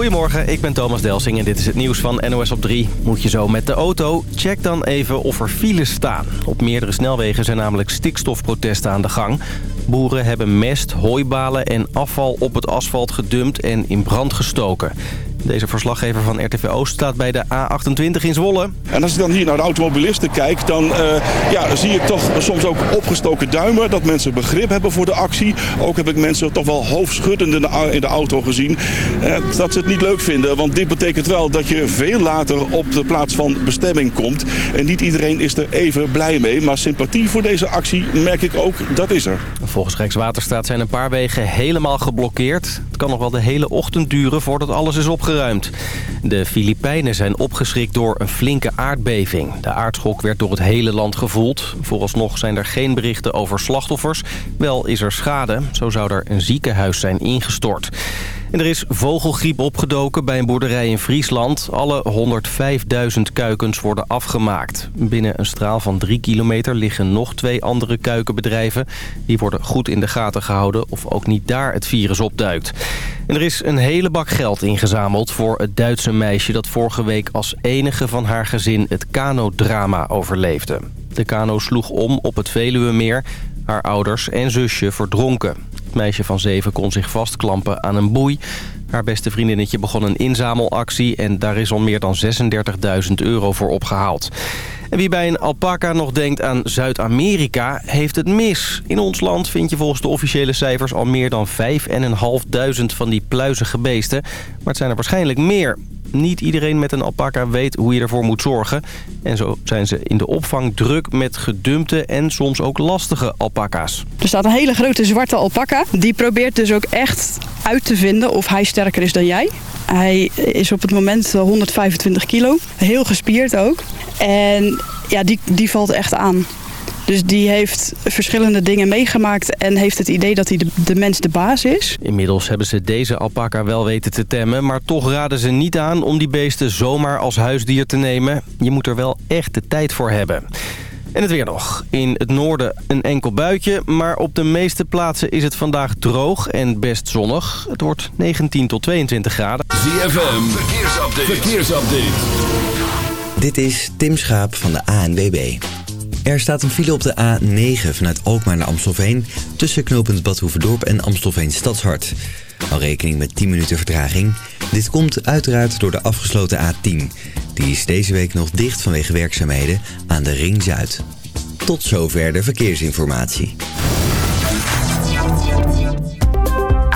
Goedemorgen, ik ben Thomas Delsing en dit is het nieuws van NOS op 3. Moet je zo met de auto? Check dan even of er files staan. Op meerdere snelwegen zijn namelijk stikstofprotesten aan de gang. Boeren hebben mest, hooibalen en afval op het asfalt gedumpt en in brand gestoken. Deze verslaggever van RTV Oost staat bij de A28 in Zwolle. En als ik dan hier naar de automobilisten kijk, dan uh, ja, zie ik toch soms ook opgestoken duimen. Dat mensen begrip hebben voor de actie. Ook heb ik mensen toch wel hoofdschuddend in de auto gezien. Uh, dat ze het niet leuk vinden, want dit betekent wel dat je veel later op de plaats van bestemming komt. En niet iedereen is er even blij mee. Maar sympathie voor deze actie merk ik ook, dat is er. Volgens Rijkswaterstaat zijn een paar wegen helemaal geblokkeerd. Het kan nog wel de hele ochtend duren voordat alles is De Filipijnen zijn opgeschrikt door een flinke aardbeving. De aardschok werd door het hele land gevoeld. Vooralsnog zijn er geen berichten over slachtoffers. Wel is er schade. Zo zou er een ziekenhuis zijn ingestort. Er is vogelgriep opgedoken bij een boerderij in Friesland. Alle 105.000 kuikens worden afgemaakt. Binnen een straal van 3 kilometer liggen nog twee andere kuikenbedrijven. Die worden goed in de gaten gehouden of ook niet daar het virus opduikt. Er is een hele bak geld ingezameld voor het Duitse meisje... dat vorige week als enige van haar gezin het kanodrama overleefde. De kano sloeg om op het Veluwemeer. Haar ouders en zusje verdronken. Het meisje van zeven kon zich vastklampen aan een boei. Haar beste vriendinnetje begon een inzamelactie... en daar is al meer dan 36.000 euro voor opgehaald. En wie bij een alpaca nog denkt aan Zuid-Amerika, heeft het mis. In ons land vind je volgens de officiële cijfers al meer dan 5.500 van die pluizige beesten. Maar het zijn er waarschijnlijk meer. Niet iedereen met een alpaca weet hoe je ervoor moet zorgen. En zo zijn ze in de opvang druk met gedumpte en soms ook lastige alpaca's. Er staat een hele grote zwarte alpaca. Die probeert dus ook echt uit te vinden of hij sterker is dan jij. Hij is op het moment 125 kilo. Heel gespierd ook. En ja, die, die valt echt aan. Dus die heeft verschillende dingen meegemaakt en heeft het idee dat hij de, de, mens de baas is. Inmiddels hebben ze deze alpaca wel weten te temmen, maar toch raden ze niet aan om die beesten zomaar als huisdier te nemen. Je moet er wel echt de tijd voor hebben. En het weer nog. In het noorden een enkel buitje, maar op de meeste plaatsen is het vandaag droog en best zonnig. Het wordt 19 tot 22 graden. ZFM, verkeersupdate. verkeersupdate. Dit is Tim Schaap van de ANWB. Er staat een file op de A9 vanuit Alkmaar naar Amstelveen... tussen knooppunt Badhoevedorp en Amstelveen Stadshart. Al rekening met 10 minuten vertraging. Dit komt uiteraard door de afgesloten A10. Die is deze week nog dicht vanwege werkzaamheden aan de Ring Zuid. Tot zover de verkeersinformatie.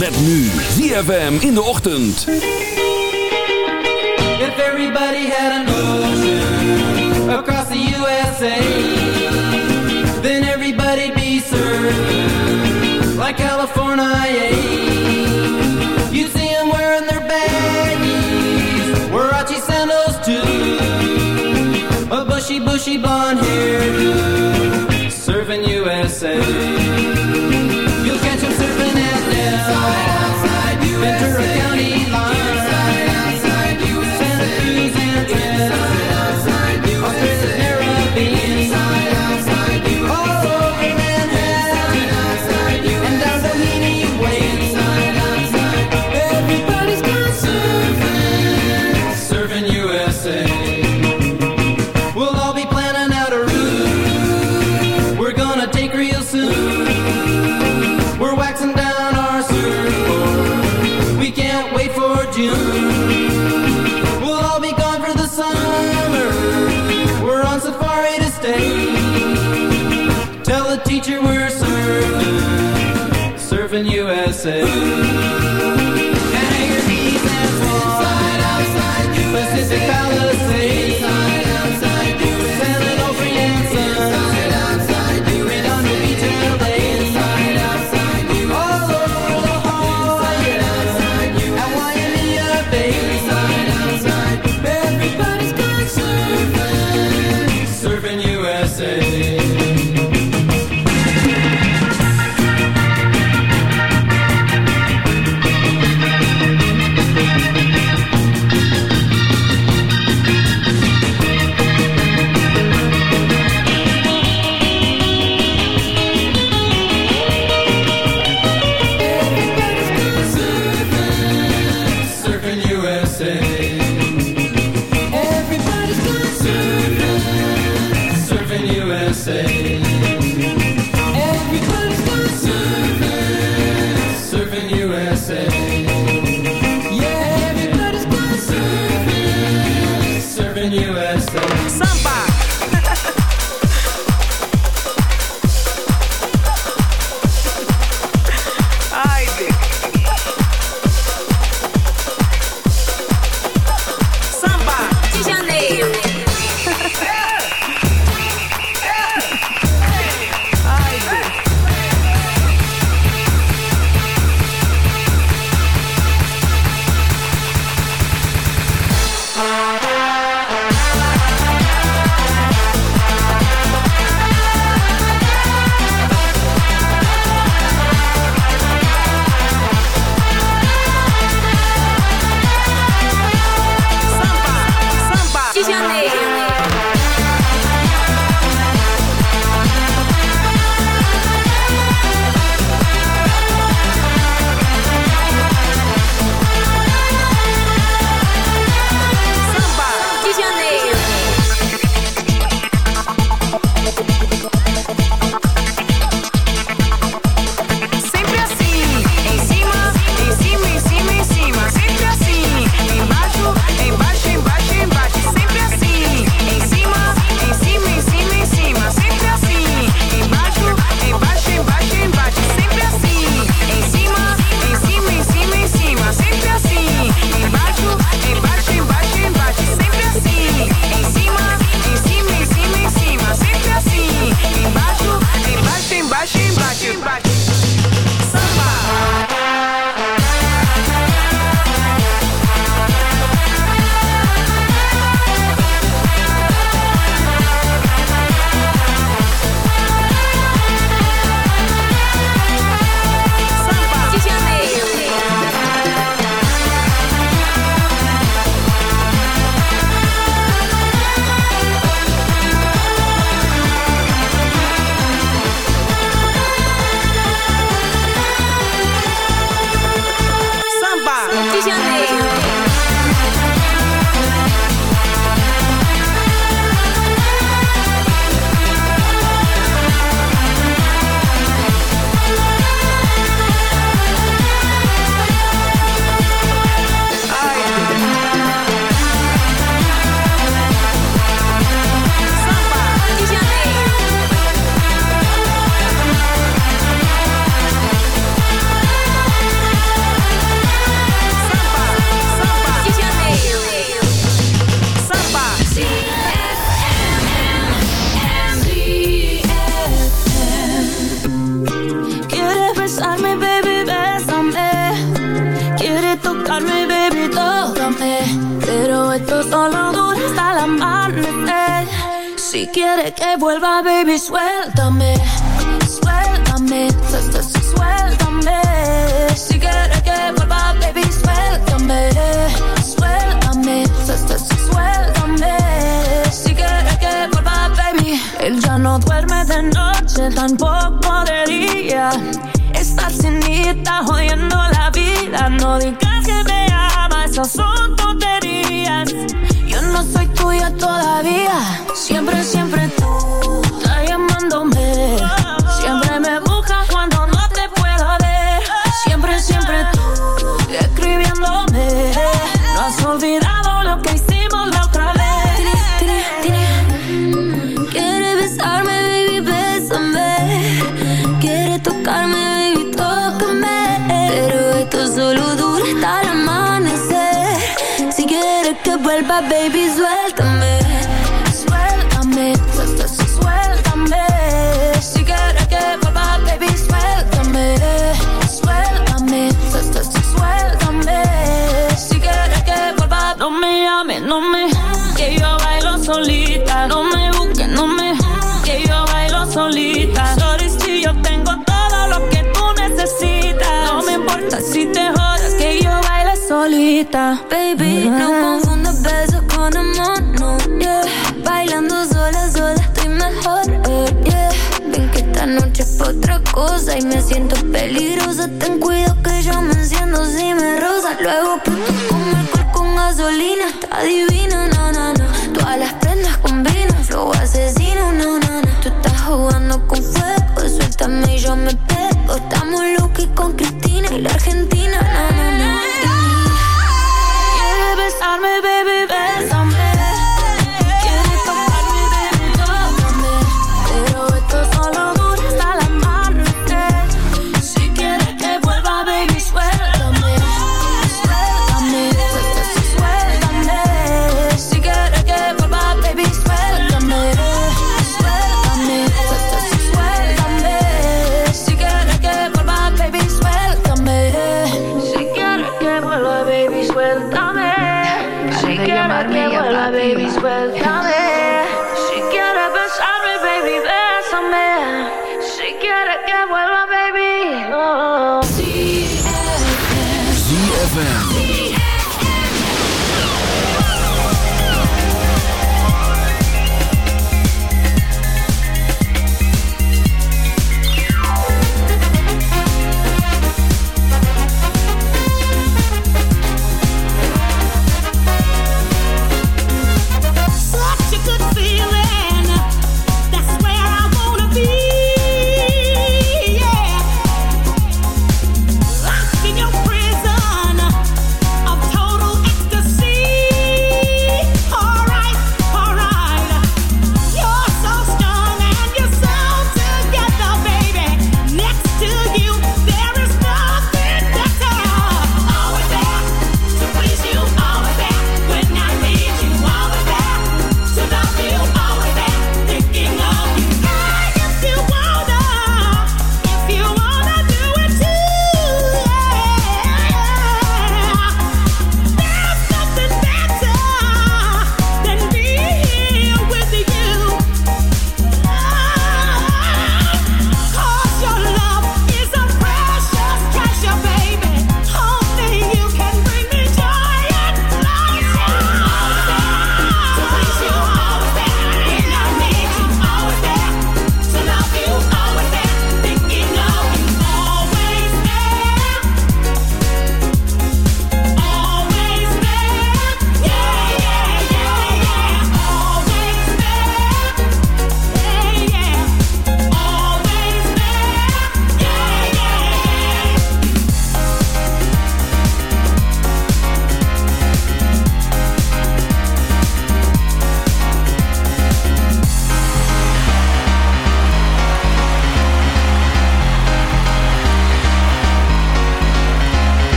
Met nu ZFM in de ochtend. If everybody had an ocean across the USA, then everybody'd be served like California. You'd see them wearing their baggies, Warachi sandals too, a bushy, bushy blonde say baby. No confundas besos con amor, no, yeah. Bailando sola, sola estoy mejor, eh, yeah. Ven que esta noche es otra cosa y me siento peligrosa. Ten cuidado que yo me enciendo si me rosa. Luego puto con alcohol con gasolina, está divina, na, na, na. Todas las prendas combinan, flow asesino, na, na, na. Tú estás jugando con fuego, suéltame y yo me pego. Estamos locos con Cristina y la Argentina, de llamarme y hablar. baby's welcome.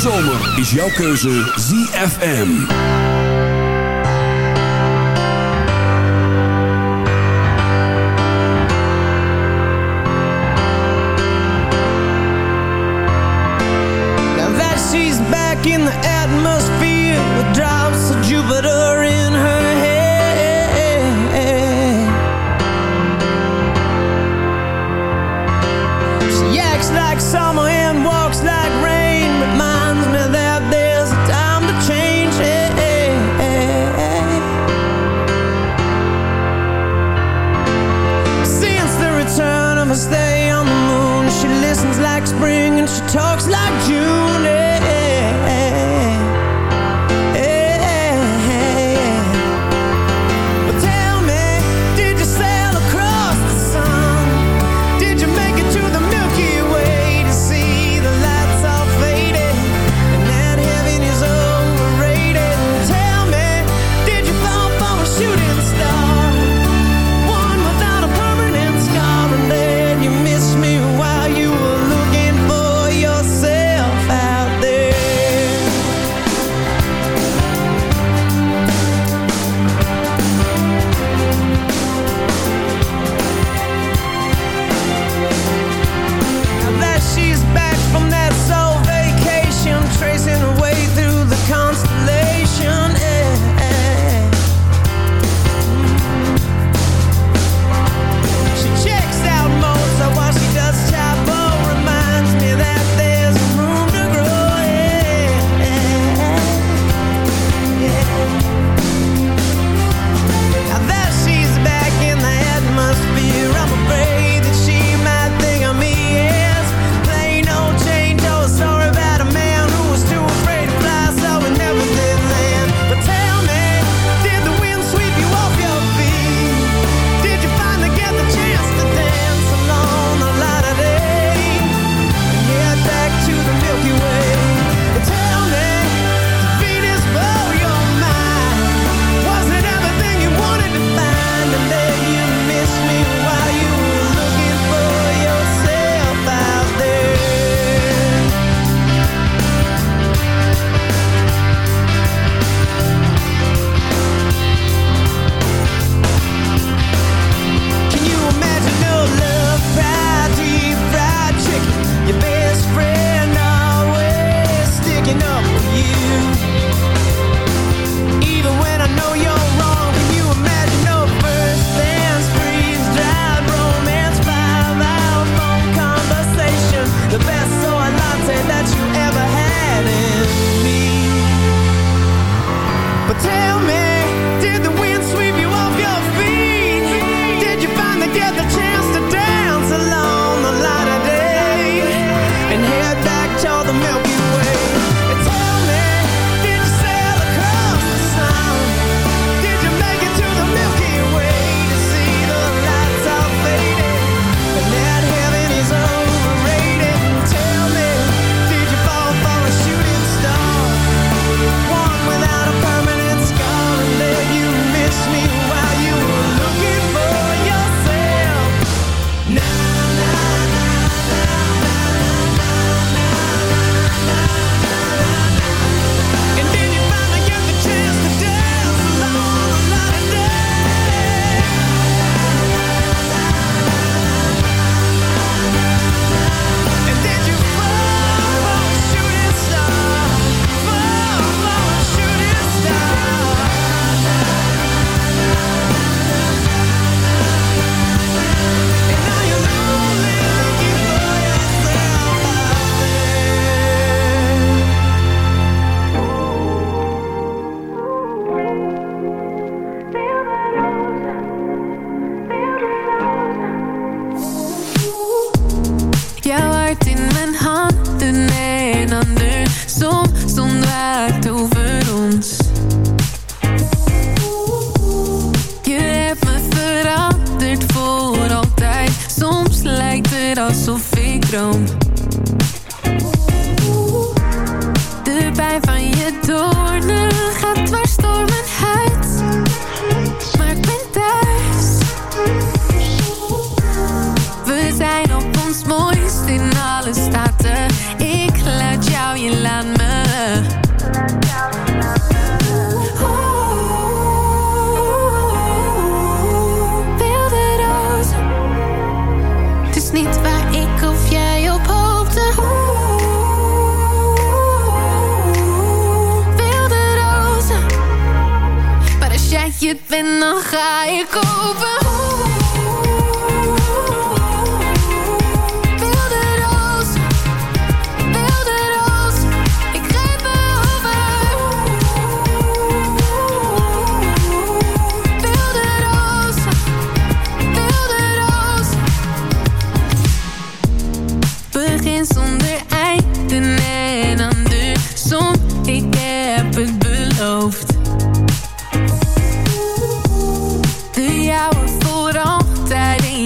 zomer is jouw keuze ZFM. Now that she's back in the atmosphere the drops of Jupiter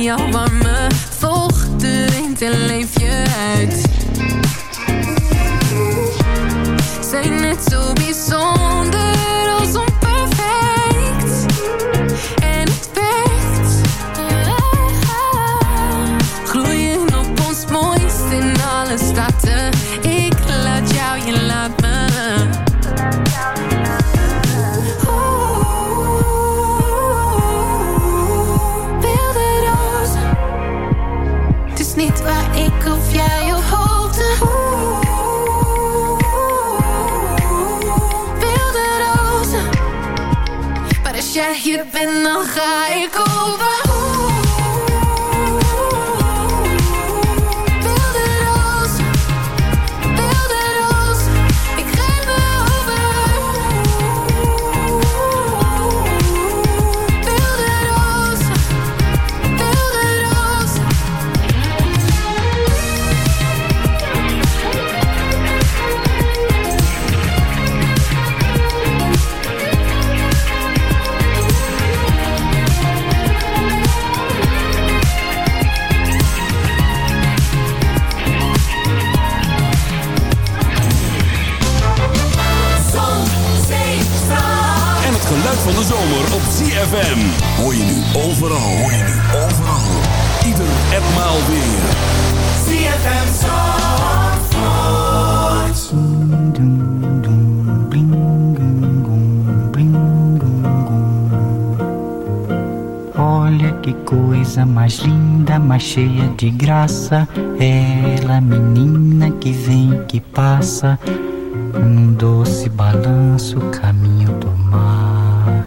jouw warme. Volg de wind en leef je uit. Zijn net zo bijzonder Jij hier bent, dan ga ik over. Overal. Nu overal. Ieder en maal weer. ZFM Zandvoort. Olha que coisa mais linda, mais cheia de graça. Ela, menina que vem, que passa, num doce balanço, caminho do mar.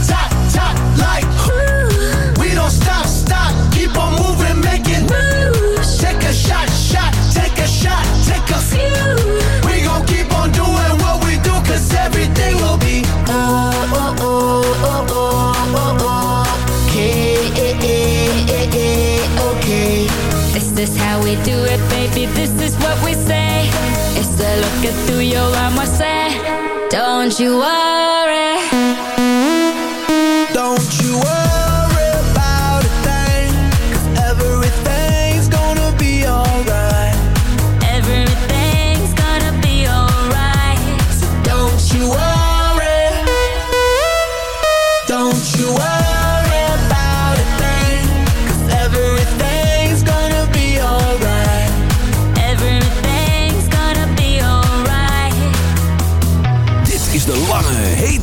Don't you worry.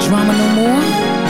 drama no more?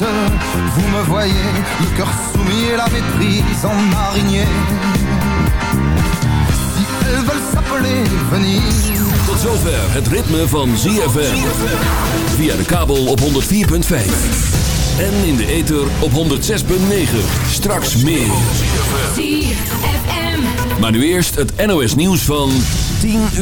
me voyez, le cœur soumis et la. Si veulent s'appeler Venise. Tot zover het ritme van ZFM. Via de kabel op 104.5. En in de ether op 106.9. Straks meer. ZFM. Maar nu eerst het NOS nieuws van 10 uur.